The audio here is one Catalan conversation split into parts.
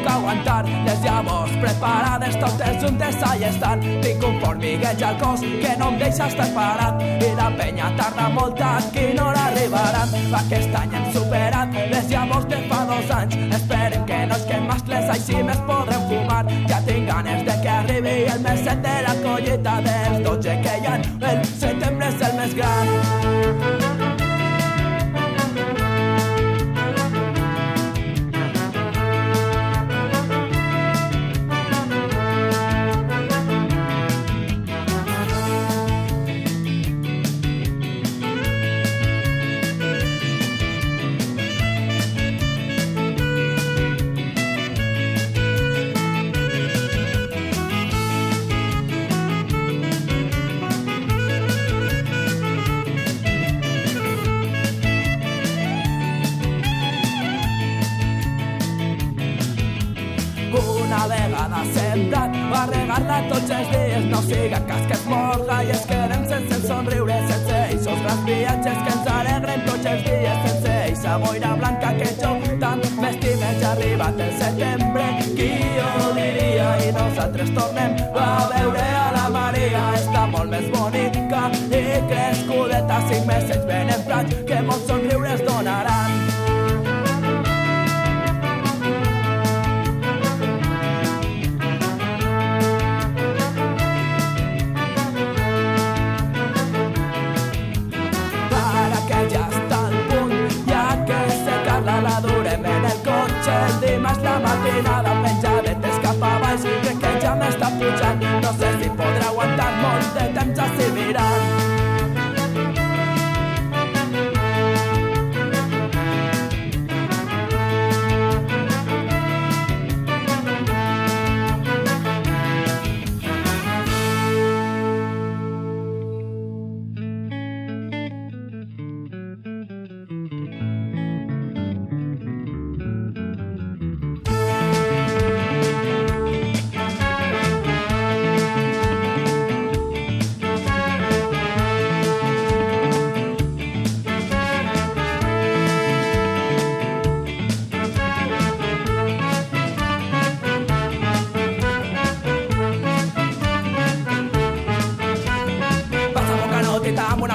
aguantar. Les llavors preparades totes juntes allà estan. Tinc un formigueig al cos que no em deixa estar parat. I la penya tarda molt aquí no l'arribaran. Aquest any hem superat les llavors de fa dos anys. Esperem que no es que mascles així més podrem fumar. Ja tinc ganes de que arribi el mes de la una vegada sembrat va regar-la tots els dies. No siga cas que es morga i es quedem sense somriure sense ells els grans viatges que ens alegren tots els dies sense ells a boira blanca que jo tant m'estime ja ha arribat el setembre qui ho diria? I nosaltres tornem a veure a la Maria. Està molt més bonica i crescudeta cinc mesos ben en durem en el cotxe. Dimarts la matinada penjadetes cap a baix, crec que ja m'està pujant. No sé si podrà aguantar molt de temps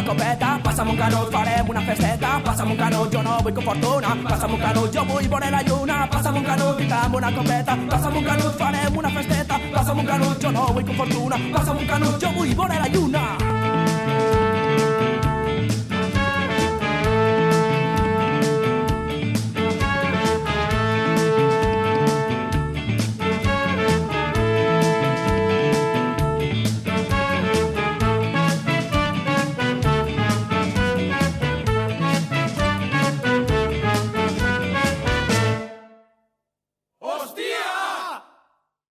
copeta, passa'm un canut, farem una festeta, passa'm un canut, jo no vull com fortuna, passa'm un canut, jo vull veure la lluna, passa'm un canut amb una copeta, passa'm un canut, farem una festeta, passa'm un canut, jo no vull com fortuna, passa'm un canut, jo vull veure la lluna.